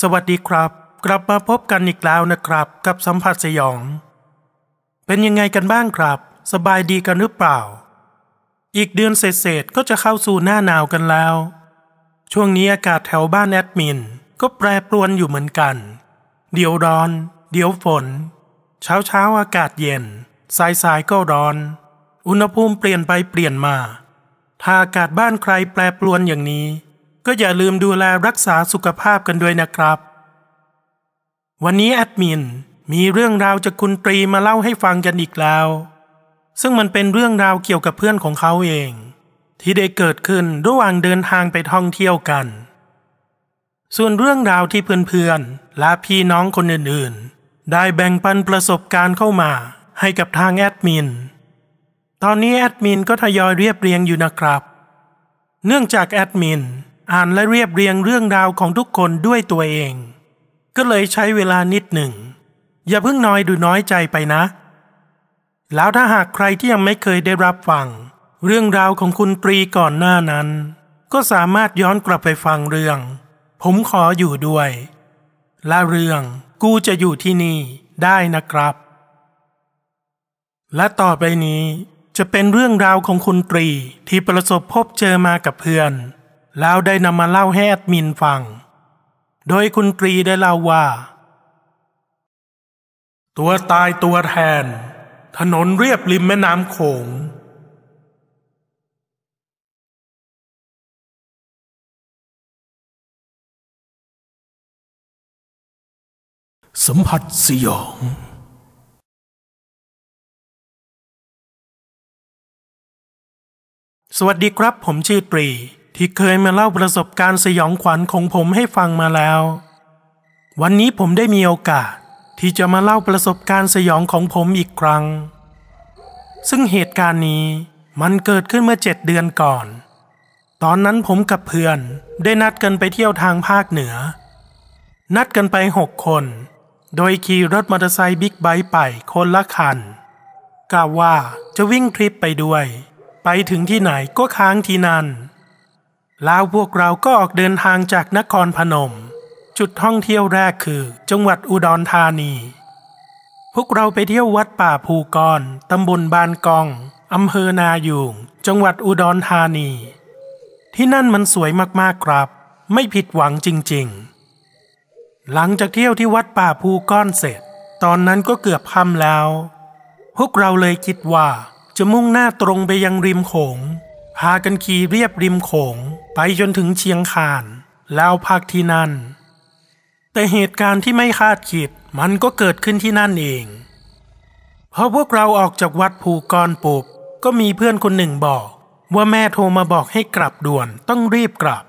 สวัสดีครับ กลับมาพบกันอีกแล้วนะครับ กับสัมผัสสยอง เป็นยังไงกันบ้างครับ สบายดีกันหรือเปล่า อีกเดือนเศษๆก็จะเข้าสู่หน้าหนาวกันแล้ว ช่วงนี้อากาศแถวบ้านแอดมิน ก็แปรปรวนอยู่เหมือนกัน เดี๋ยวร้อน เดี๋ยวฝน เช้าเช้าอากาศเย็น สายสายก็ร้อน อุณหภูมิเปลี่ยนไปเปลี่ยนมา ถ้าอากาศบ้านใครแปรปรวนอย่างนี้ ก็อย่าลืมดูแลรักษาสุขภาพกันด้วยนะครับ วันนี้แอดมินมีเรื่องราวจากคุณตรีมาเล่าให้ฟังกันอีกแล้ว ซึ่งมันเป็นเรื่องราวเกี่ยวกับเพื่อนของเขาเอง ที่ได้เกิดขึ้นระหว่างเดินทางไปท่องเที่ยวกัน ส่วนเรื่องราวที่เพื่อนๆและพี่น้องคนอื่นๆ ได้แบ่งปันประสบการณ์เข้ามาให้กับทางแอดมิน ตอนนี้แอดมินก็ทยอยเรียบเรียงอยู่นะครับ เนื่องจากแอดมิน อ่านและเรียบเรียงเรื่องราวของทุกคนด้วยตัวเอง ก็เลยใช้เวลานิดหนึ่ง อย่าเพิ่งน้อยดูน้อยใจไปนะ แล้วถ้าหากใครที่ยังไม่เคยได้รับฟัง เรื่องราวของคุณตรีก่อนหน้านั้น ก็สามารถย้อนกลับไปฟังเรื่อง ผมขออยู่ด้วย และเรื่องกูจะอยู่ที่นี่ได้นะครับ และต่อไปนี้จะเป็นเรื่องราวของคุณตรีที่ประสบพบเจอมากับเพื่อน แล้วได้นำมาเล่าให้แอดมินฟัง โดยคุณตรีได้เล่าว่า ตัวตายตัวแทน ถนนเรียบริมแม่น้ำโขงสัมผัสสยอง สวัสดีครับผมชื่อตรี ที่เคยมาเล่าประสบการณ์สยองขวัญของผมให้ฟังมาแล้ว วันนี้ผมได้มีโอกาสที่จะมาเล่าประสบการณ์สยองของผมอีกครั้ง ซึ่งเหตุการณ์นี้มันเกิดขึ้นเมื่อเจ็ดเดือนก่อน ตอนนั้นผมกับเพื่อนได้นัดกันไปเที่ยวทางภาคเหนือ นัดกันไปหกคน โดยขี่รถมอเตอร์ไซค์บิ๊กไบค์ไปคนละคันกล่าวว่าจะวิ่งทริปไปด้วย ไปถึงที่ไหนก็ค้างที่นั่น แล้วพวกเราก็ออกเดินทางจากนครพนม จุดท่องเที่ยวแรกคือ จังหวัดอุดรธานี พวกเราไปเที่ยววัดป่าภูกรตำบลบานกองอำเภอนายูงจังหวัดอุดรธานี ที่นั่นมันสวยมากๆครับ ไม่ผิดหวังจริงๆ หลังจากเที่ยวที่วัดป่าภูก้อนเสร็จ ตอนนั้นก็เกือบค่ำแล้ว พวกเราเลยคิดว่าจะมุ่งหน้าตรงไปยังริมโขง พากันขี่เรียบริมโขงไปจนถึงเชียงคาน แล้วพักที่นั่น แต่เหตุการณ์ที่ไม่คาดคิดมันก็เกิดขึ้นที่นั่นเองพอพวกเราออกจากวัดภูกรปุบก็มีเพื่อนคนหนึ่งบอก ว่าแม่โทรมาบอกให้กลับด่วนต้องรีบกลับ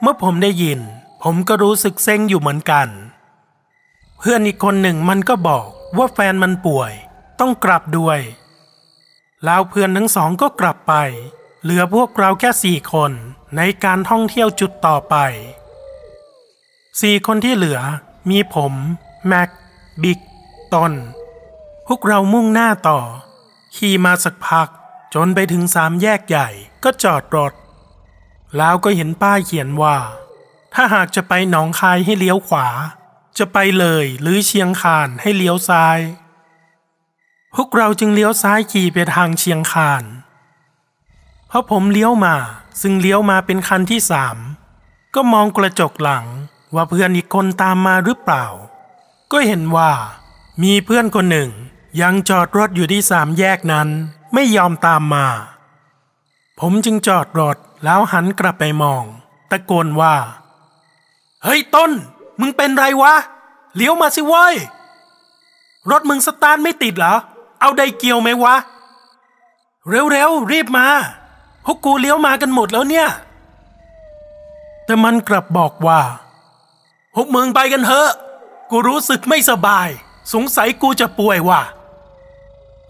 เมื่อผมได้ยิน ผมก็รู้สึกเซ็งอยู่เหมือนกัน เพื่อนอีกคนหนึ่งมันก็บอกว่าแฟนมันป่วย ต้องกลับด้วย แล้วเพื่อนทั้งสองก็กลับไป เหลือพวกเราแค่สี่คนในการท่องเที่ยวจุดต่อไปสี่คนที่เหลือ มีผม แม็ก บิ๊กต้นพวกเรามุ่งหน้าต่อ ขี่มาสักพัก จนไปถึงสามแยกใหญ่ก็จอดรถ แล้วก็เห็นป้ายเขียนว่า ถ้าหากจะไปหนองคายให้เลี้ยวขวา จะไปเลยหรือเชียงคานให้เลี้ยวซ้าย พวกเราจึงเลี้ยวซ้ายขี่ไปทางเชียงคานพอผมเลี้ยวมา ซึ่งเลี้ยวมาเป็นคันที่สามก็มองกระจกหลังว่าเพื่อนอีกคนตามมาหรือเปล่า ก็เห็นว่า มีเพื่อนคนหนึ่ง ยังจอดรถอยู่ที่สามแยกนั้นไม่ยอมตามมา ผมจึงจอดรถแล้วหันกลับไปมอง ตะโกนว่า เฮ้ยต้น มึงเป็นไรวะ เลี้ยวมาสิเว้ยรถมึงสตาร์ทไม่ติดเหรอ เอาไดเกียวไหมวะ เร็วๆ รีบมาพวกกูเลี้ยวมากันหมดแล้วเนี่ย แต่มันกลับบอกว่า พวกมึงไปกันเถอะ กูรู้สึกไม่สบาย สงสัยกูจะป่วยว่ะ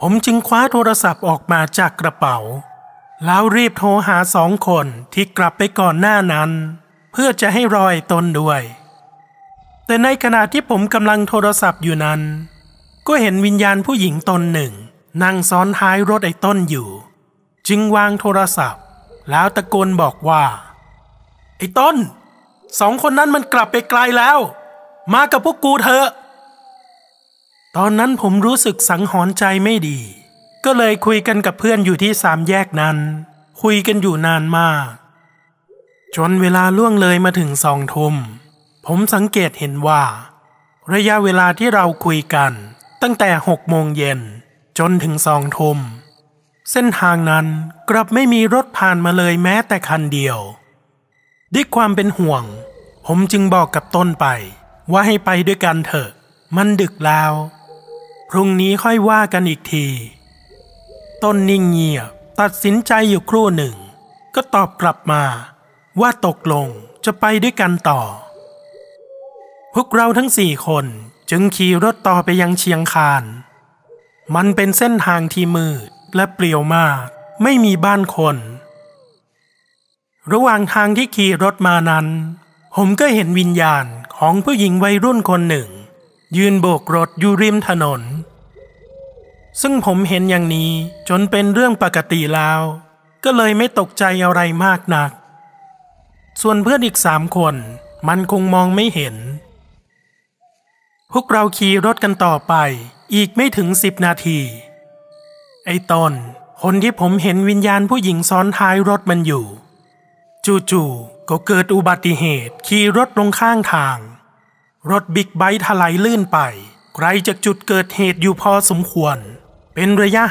ผมจึงคว้าโทรศัพท์ออกมาจากกระเป๋า แล้วรีบโทรหาสองคนที่กลับไปก่อนหน้านั้น เพื่อจะให้รอยตนด้วย แต่ในขณะที่ผมกำลังโทรศัพท์อยู่นั้น ก็เห็นวิญญาณผู้หญิงตนหนึ่ง นั่งซ้อนท้ายรถไอ้ต้นอยู่ จึงวางโทรศัพท์ แล้วตะโกนบอกว่า ไอ้ต้น สองคนนั้นมันกลับไปไกลแล้ว มากับพวกกูเถอะ ตอนนั้นผมรู้สึกสังหรณ์ใจไม่ดี ก็เลยคุยกันกับเพื่อนอยู่ที่สามแยกนั้น คุยกันอยู่นานมาก จนเวลาล่วงเลยมาถึงสองทุ่มผมสังเกตเห็นว่า ระยะเวลาที่เราคุยกัน ตั้งแต่หกโมงเย็นจนถึงสองทุ่มเส้นทางนั้นกลับไม่มีรถผ่านมาเลยแม้แต่คันเดียว ด้วยความเป็นห่วง ผมจึงบอกกับต้นไป ว่าให้ไปด้วยกันเถอะ มันดึกแล้ว พรุ่งนี้ค่อยว่ากันอีกที ต้นนิ่งเงียบตัดสินใจอยู่ครู่หนึ่ง ก็ตอบกลับมา ว่าตกลงจะไปด้วยกันต่อ พวกเราทั้งสี่คน จึงขี่รถต่อไปยังเชียงคาน มันเป็นเส้นทางที่มืดและเปลี่ยวมาก ไม่มีบ้านคน ระหว่างทางที่ขี่รถมานั้น ผมก็เห็นวิญญาณของผู้หญิงวัยรุ่นคนหนึ่ง ยืนโบกรถอยู่ริมถนน ซึ่งผมเห็นอย่างนี้จนเป็นเรื่องปกติแล้ว ก็เลยไม่ตกใจอะไรมากนัก ส่วนเพื่อนอีกสามคนมันคงมองไม่เห็น พวกเราขี่รถกันต่อไป อีกไม่ถึงสิบนาที ไอ้ตนคนที่ผมเห็นวิญญาณผู้หญิงซ้อนท้ายรถมันอยู่ จู่ๆก็เกิดอุบัติเหตุขี่รถลงข้างทาง รถบิ๊กไบค์ถลายลื่นไป ไกลจากจุดเกิดเหตุอยู่พอสมควร เป็นระยะ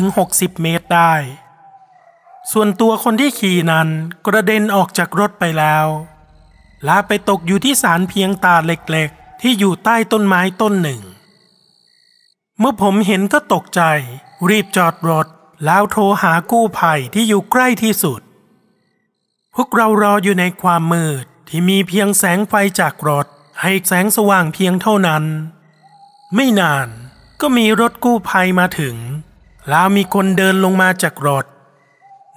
50-60 เมตรได้ ส่วนตัวคนที่ขี่นั้นกระเด็นออกจากรถไปแล้ว ลาไปตกอยู่ที่สารเพียงตาเล็ก ที่อยู่ใต้ต้นไม้ต้นหนึ่ง เมื่อผมเห็นก็ตกใจ รีบจอดรถ แล้วโทรหากู้ภัยที่อยู่ใกล้ที่สุด พวกเรารออยู่ในความมืดที่มีเพียงแสงไฟจากรถ ให้แสงสว่างเพียงเท่านั้น ไม่นานก็มีรถกู้ภัยมาถึง แล้วมีคนเดินลงมาจากรถ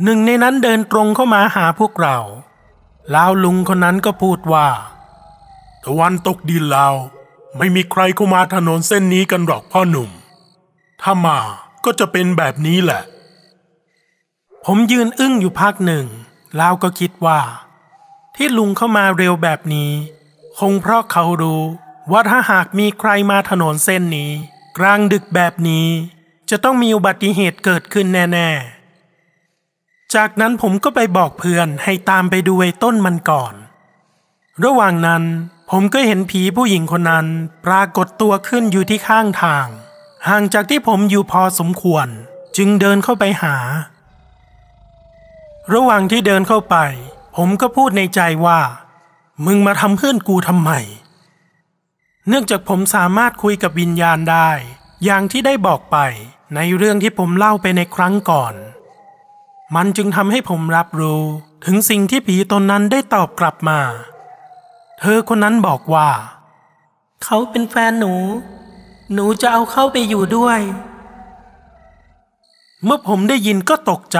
หนึ่งในนั้นเดินตรงเข้ามาหาพวกเรา แล้วลุงคนนั้นก็พูดว่า ตะวันตกดินแล้ว ไม่มีใครเข้ามาถนนเส้นนี้กันหรอกพ่อหนุ่ม ถ้ามาก็จะเป็นแบบนี้แหละ ผมยืนอึ้งอยู่พักหนึ่ง แล้วก็คิดว่า ที่ลุงเข้ามาเร็วแบบนี้ คงเพราะเขารู้ว่าถ้าหากมีใครมาถนนเส้นนี้ กลางดึกแบบนี้ จะต้องมีอุบัติเหตุเกิดขึ้นแน่ๆ จากนั้นผมก็ไปบอกเพื่อนให้ตามไปดูไอ้ต้นมันก่อน ระหว่างนั้น ผมก็เห็นผีผู้หญิงคนนั้นปรากฏตัวขึ้นอยู่ที่ข้างทาง ห่างจากที่ผมอยู่พอสมควร จึงเดินเข้าไปหา ระหว่างที่เดินเข้าไป ผมก็พูดในใจว่า มึงมาทำเพื่อนกูทำไม เนื่องจากผมสามารถคุยกับวิญญาณได้ อย่างที่ได้บอกไปในเรื่องที่ผมเล่าไปในครั้งก่อน มันจึงทำให้ผมรับรู้ถึงสิ่งที่ผีตนนั้นได้ตอบกลับมา เธอคนนั้นบอกว่า เขาเป็นแฟนหนู หนูจะเอาเข้าไปอยู่ด้วย เมื่อผมได้ยินก็ตกใจ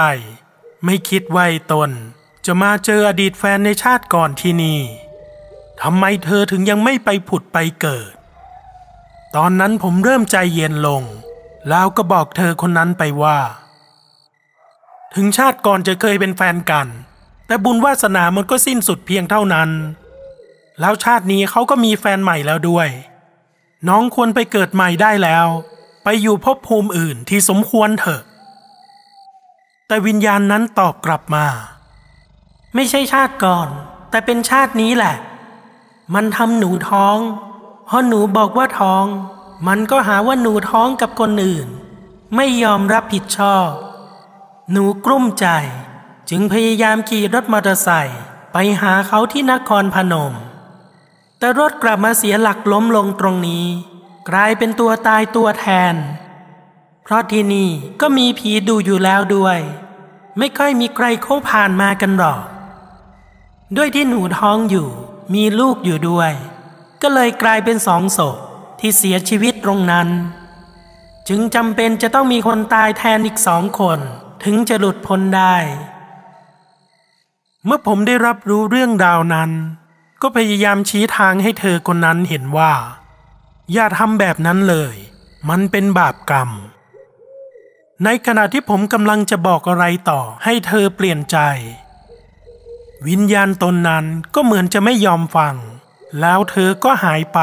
ไม่คิดว่าไอ้ตน จะมาเจออดีตแฟนในชาติก่อนที่นี่ทำไมเธอถึงยังไม่ไปผุดไปเกิด ตอนนั้นผมเริ่มใจเย็นลง แล้วก็บอกเธอคนนั้นไปว่า ถึงชาติก่อนจะเคยเป็นแฟนกัน แต่บุญวาสนามันก็สิ้นสุดเพียงเท่านั้น แล้วชาตินี้เขาก็มีแฟนใหม่แล้วด้วย น้องควรไปเกิดใหม่ได้แล้ว ไปอยู่ภพภูมิอื่นที่สมควรเถอะ แต่วิญญาณนั้นตอบกลับมา ไม่ใช่ชาติก่อน แต่เป็นชาตินี้แหละ มันทำหนูท้องพอหนูบอกว่าท้อง มันก็หาว่าหนูท้องกับคนอื่น ไม่ยอมรับผิดชอบ หนูกลุ้มใจ จึงพยายามขี่รถมอเตอร์ไซค์ไปหาเขาที่นครพนม แต่รถกลับมาเสียหลักล้มลงตรงนี้ กลายเป็นตัวตายตัวแทน เพราะที่นี่ก็มีผีดูอยู่แล้วด้วย ไม่ค่อยมีใครเข้าผ่านมากันหรอก ด้วยที่หนูท้องอยู่ มีลูกอยู่ด้วย ก็เลยกลายเป็นสองศพที่เสียชีวิตตรงนั้น จึงจำเป็นจะต้องมีคนตายแทนอีกสองคน ถึงจะหลุดพ้นได้ เมื่อผมได้รับรู้เรื่องราวนั้น ก็พยายามชี้ทางให้เธอคนนั้นเห็นว่า อย่าทำแบบนั้นเลย มันเป็นบาปกรรม ในขณะที่ผมกำลังจะบอกอะไรต่อให้เธอเปลี่ยนใจ วิญญาณตนนั้นก็เหมือนจะไม่ยอมฟัง แล้วเธอก็หายไป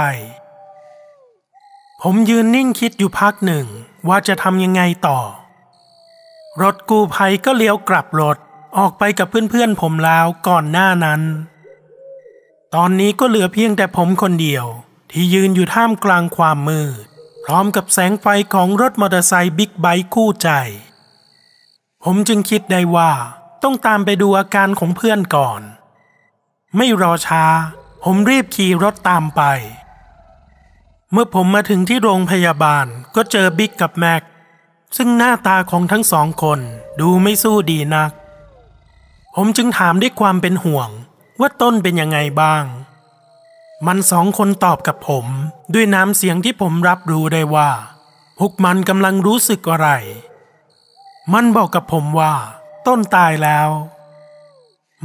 ผมยืนนิ่งคิดอยู่พักหนึ่งว่าจะทำยังไงต่อ รถกู้ภัยก็เลี้ยวกลับรถออกไปกับเพื่อนๆผมแล้วก่อนหน้านั้น ตอนนี้ก็เหลือเพียงแต่ผมคนเดียว ที่ยืนอยู่ท่ามกลางความมืด พร้อมกับแสงไฟของรถมอเตอร์ไซค์บิ๊กไบค์คู่ใจ ผมจึงคิดได้ว่าต้องตามไปดูอาการของเพื่อนก่อน ไม่รอช้า ผมรีบขี่รถตามไป เมื่อผมมาถึงที่โรงพยาบาลก็เจอบิ๊กกับแม็ก ซึ่งหน้าตาของทั้งสองคนดูไม่สู้ดีนัก ผมจึงถามด้วยความเป็นห่วง ว่าต้นเป็นยังไงบ้าง มันสองคนตอบกับผมด้วยน้ำเสียงที่ผมรับรู้ได้ว่าพวกมันกำลังรู้สึกอะไร มันบอกกับผมว่า ต้นตายแล้ว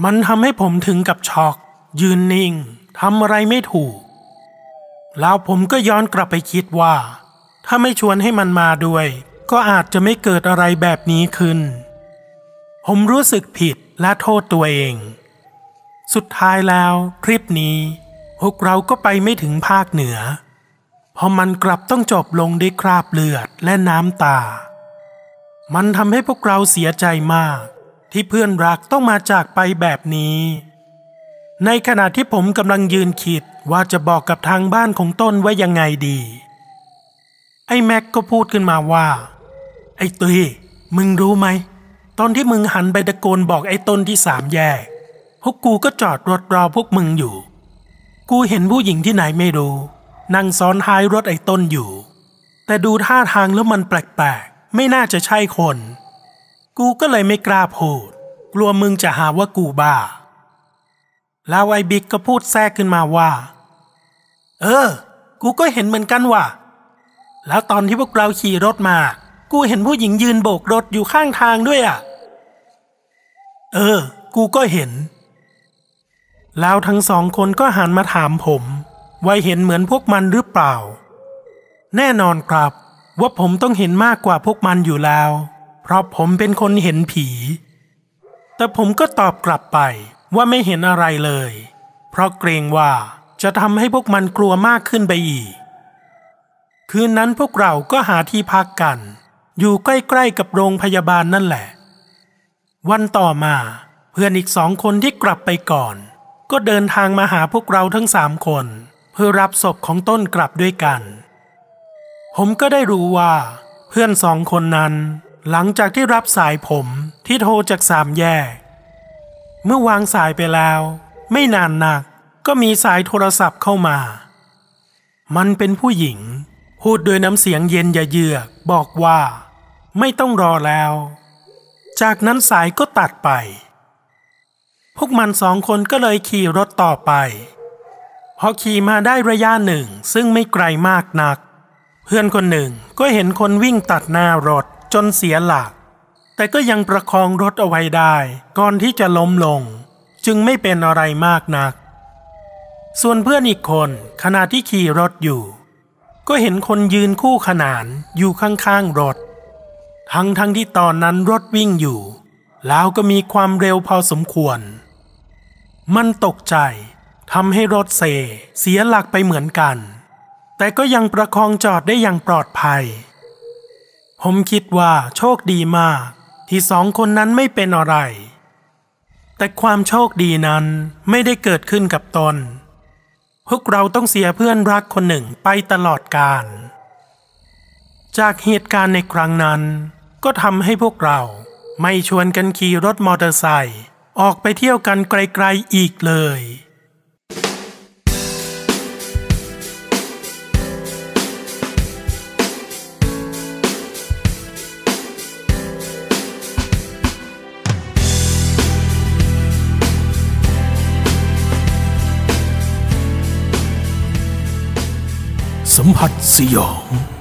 มันทำให้ผมถึงกับช็อก ยืนนิ่งทำอะไรไม่ถูก แล้วผมก็ย้อนกลับไปคิดว่า ถ้าไม่ชวนให้มันมาด้วย ก็อาจจะไม่เกิดอะไรแบบนี้ขึ้น ผมรู้สึกผิดและโทษตัวเอง สุดท้ายแล้วคลิปนี้ พวกเราก็ไปไม่ถึงภาคเหนือ เพราะมันกลับต้องจบลงด้วยคราบเลือดและน้ำตา มันทำให้พวกเราเสียใจมาก ที่เพื่อนรักต้องมาจากไปแบบนี้ ในขณะที่ผมกำลังยืนคิดว่าจะบอกกับทางบ้านของต้นว่ายังไงดี ไอ้แม็กก็พูดขึ้นมาว่า ไอ้ตุยมึงรู้ไหม ตอนที่มึงหันไปตะโกนบอกไอ้ต้นที่สามแยก พวกกูก็จอดรถรอพวกมึงอยู่ กูเห็นผู้หญิงที่ไหนไม่รู้นั่งซ้อนท้ายรถไอ้ต้นอยู่ แต่ดูท่าทางแล้วมันแปลกๆ ไม่น่าจะใช่คน กูก็เลยไม่กล้าพูด กลัวมึงจะหาว่ากูบ้า แล้วไอ้บิ๊กก็พูดแทรกขึ้นมาว่า เออ กูก็เห็นเหมือนกันว่ะ แล้วตอนที่พวกเราขี่รถมา กูเห็นผู้หญิงยืนโบกรถอยู่ข้างทางด้วยอะ เออ กูก็เห็น แล้วทั้งสองคนก็หันมาถามผมว่าเห็นเหมือนพวกมันหรือเปล่า แน่นอนครับ ว่าผมต้องเห็นมากกว่าพวกมันอยู่แล้ว เพราะผมเป็นคนเห็นผี แต่ผมก็ตอบกลับไปว่าไม่เห็นอะไรเลย เพราะเกรงว่าจะทำให้พวกมันกลัวมากขึ้นไปอีก คืนนั้นพวกเราก็หาที่พักกัน อยู่ใกล้ๆกับโรงพยาบาลนั่นแหละ วันต่อมาเพื่อนอีกสองคนที่กลับไปก่อน ก็เดินทางมาหาพวกเราทั้งสามคน เพื่อรับศพของต้นกลับด้วยกัน ผมก็ได้รู้ว่า เพื่อนสองคนนั้น หลังจากที่รับสายผมที่โทรจากสามแยก เมื่อวางสายไปแล้ว ไม่นานนักก็มีสายโทรศัพท์เข้ามา มันเป็นผู้หญิง พูดด้วยน้ำเสียงเย็นยเยือกบอกว่า ไม่ต้องรอแล้ว จากนั้นสายก็ตัดไป พวกมันสองคนก็เลยขี่รถต่อไป พอขี่มาได้ระยะหนึ่งซึ่งไม่ไกลมากนัก เพื่อนคนหนึ่งก็เห็นคนวิ่งตัดหน้ารถจนเสียหลัก แต่ก็ยังประคองรถเอาไว้ได้ ก่อนที่จะล้มลง จึงไม่เป็นอะไรมากนัก ส่วนเพื่อนอีกคนขณะที่ขี่รถอยู่ ก็เห็นคนยืนคู่ขนานอยู่ข้างๆรถ ทั้งทั้งที่ตอนนั้นรถวิ่งอยู่ แล้วก็มีความเร็วพอสมควร มันตกใจทำให้รถเซเสียหลักไปเหมือนกัน แต่ก็ยังประคองจอดได้อย่างปลอดภัย ผมคิดว่าโชคดีมาก ที่สองคนนั้นไม่เป็นอะไร แต่ความโชคดีนั้นไม่ได้เกิดขึ้นกับตน พวกเราต้องเสียเพื่อนรักคนหนึ่งไปตลอดกาลจากเหตุการณ์ในครั้งนั้นก็ทำให้พวกเรา ไม่ชวนกันขี่รถมอเตอร์ไซค์ออกไปเที่ยวกันไกลๆอีกเลย สัมผัสสยอง